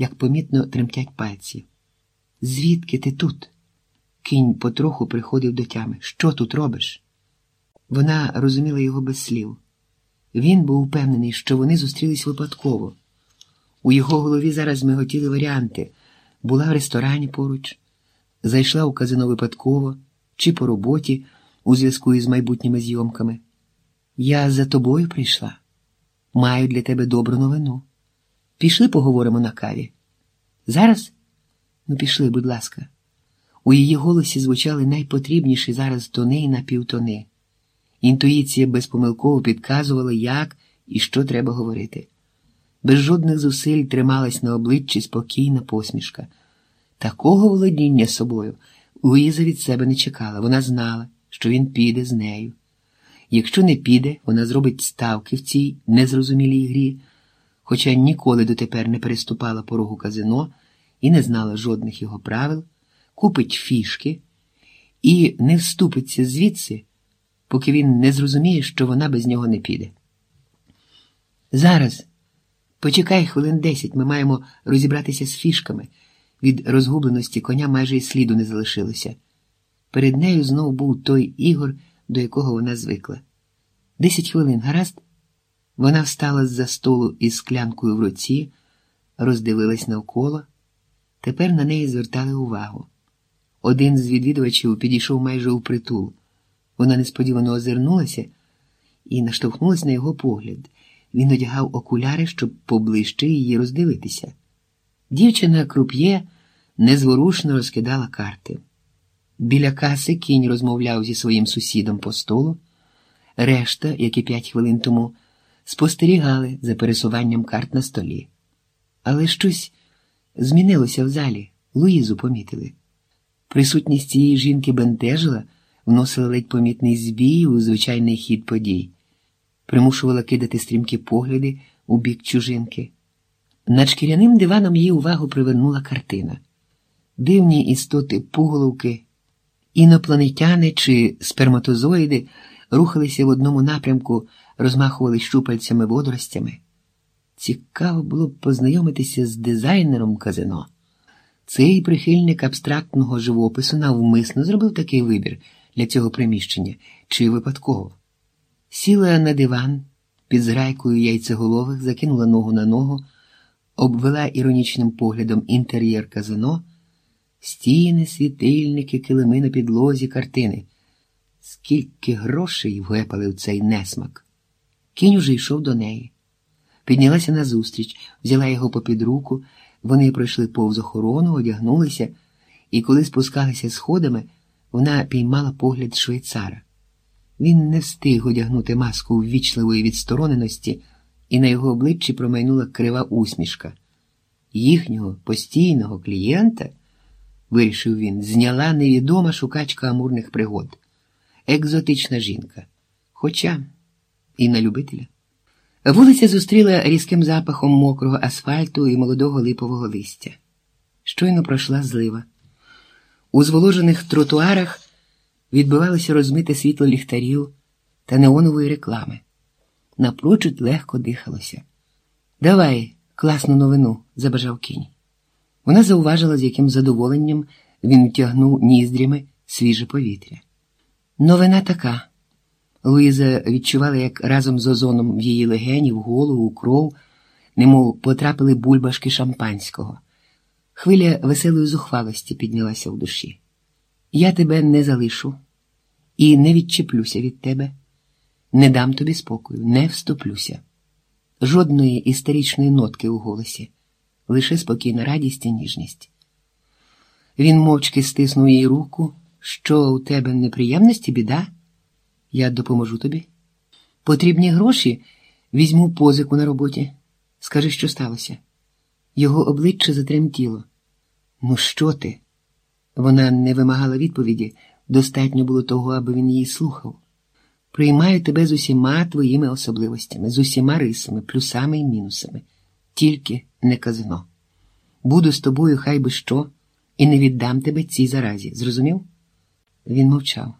як помітно тремтять пальці. Звідки ти тут? Кінь потроху приходив до тями. Що тут робиш? Вона розуміла його без слів. Він був упевнений, що вони зустрілись випадково. У його голові зараз миготіли варіанти була в ресторані поруч, зайшла у казино випадково чи по роботі у зв'язку із майбутніми зйомками. Я за тобою прийшла. Маю для тебе добру новину. Пішли поговоримо на каві. Зараз? Ну, пішли, будь ласка. У її голосі звучали найпотрібніші зараз тони і напівтони. Інтуїція безпомилково підказувала, як і що треба говорити. Без жодних зусиль трималась на обличчі спокійна посмішка. Такого володіння собою Луїза від себе не чекала. Вона знала, що він піде з нею. Якщо не піде, вона зробить ставки в цій незрозумілій грі, хоча ніколи дотепер не переступала порогу казино і не знала жодних його правил, купить фішки і не вступиться звідси, поки він не зрозуміє, що вона без нього не піде. Зараз, почекай хвилин десять, ми маємо розібратися з фішками. Від розгубленості коня майже й сліду не залишилося. Перед нею знов був той Ігор, до якого вона звикла. Десять хвилин, гаразд? Вона встала з за столу із склянкою в руці, роздивилась навколо. Тепер на неї звертали увагу. Один з відвідувачів підійшов майже у притул. Вона несподівано озирнулася і наштовхнулася на його погляд. Він одягав окуляри, щоб поближче її роздивитися. Дівчина круп'є незворушно розкидала карти. Біля каси кінь розмовляв зі своїм сусідом по столу. Решта, як і п'ять хвилин тому, спостерігали за пересуванням карт на столі. Але щось змінилося в залі, Луїзу помітили. Присутність цієї жінки бентежила, вносила ледь помітний збій у звичайний хід подій, примушувала кидати стрімкі погляди у бік чужинки. Над шкіряним диваном її увагу привернула картина. Дивні істоти пуголовки, інопланетяни чи сперматозоїди рухалися в одному напрямку, розмахували щупальцями водоростями. Цікаво було б познайомитися з дизайнером казино. Цей прихильник абстрактного живопису навмисно зробив такий вибір для цього приміщення чи випадково. Сіла на диван під зграйкою яйцеголових, закинула ногу на ногу, обвела іронічним поглядом інтер'єр казино, стіни, світильники, килими на підлозі, картини. Скільки грошей вгепали в цей несмак. Кінь уже йшов до неї. Піднялася назустріч, взяла його попід руку, вони пройшли повз охорону, одягнулися, і коли спускалися сходами, вона піймала погляд швейцара. Він не встиг одягнути маску ввічливої відстороненості, і на його обличчі промайнула крива усмішка. Їхнього постійного клієнта, вирішив він, зняла невідома шукачка амурних пригод, екзотична жінка, хоча і на любителя. Вулиця зустріла різким запахом мокрого асфальту і молодого липового листя. Щойно пройшла злива. У зволожених тротуарах відбивалося розмите світло ліхтарів та неонової реклами. Напрочуд легко дихалося. Давай класну новину, забажав кінь. Вона зауважила, з яким задоволенням він втягнув ніздрями свіже повітря. Новина така. Луїза відчувала, як разом з озоном в її легені, в голову, у кров, немов потрапили бульбашки шампанського. Хвиля веселої зухвалості піднялася в душі. Я тебе не залишу і не відчеплюся від тебе, не дам тобі спокою, не вступлюся. Жодної істеричної нотки у голосі, лише спокійна радість і ніжність. Він мовчки стиснув їй руку, що у тебе неприємності, біда. Я допоможу тобі. Потрібні гроші візьму позику на роботі. Скажи, що сталося. Його обличчя затремтіло. Ну, що ти? Вона не вимагала відповіді, достатньо було того, аби він її слухав. Приймаю тебе з усіма твоїми особливостями, з усіма рисами, плюсами і мінусами, тільки не казино. Буду з тобою хай би що, і не віддам тебе цій заразі. Зрозумів? Він мовчав.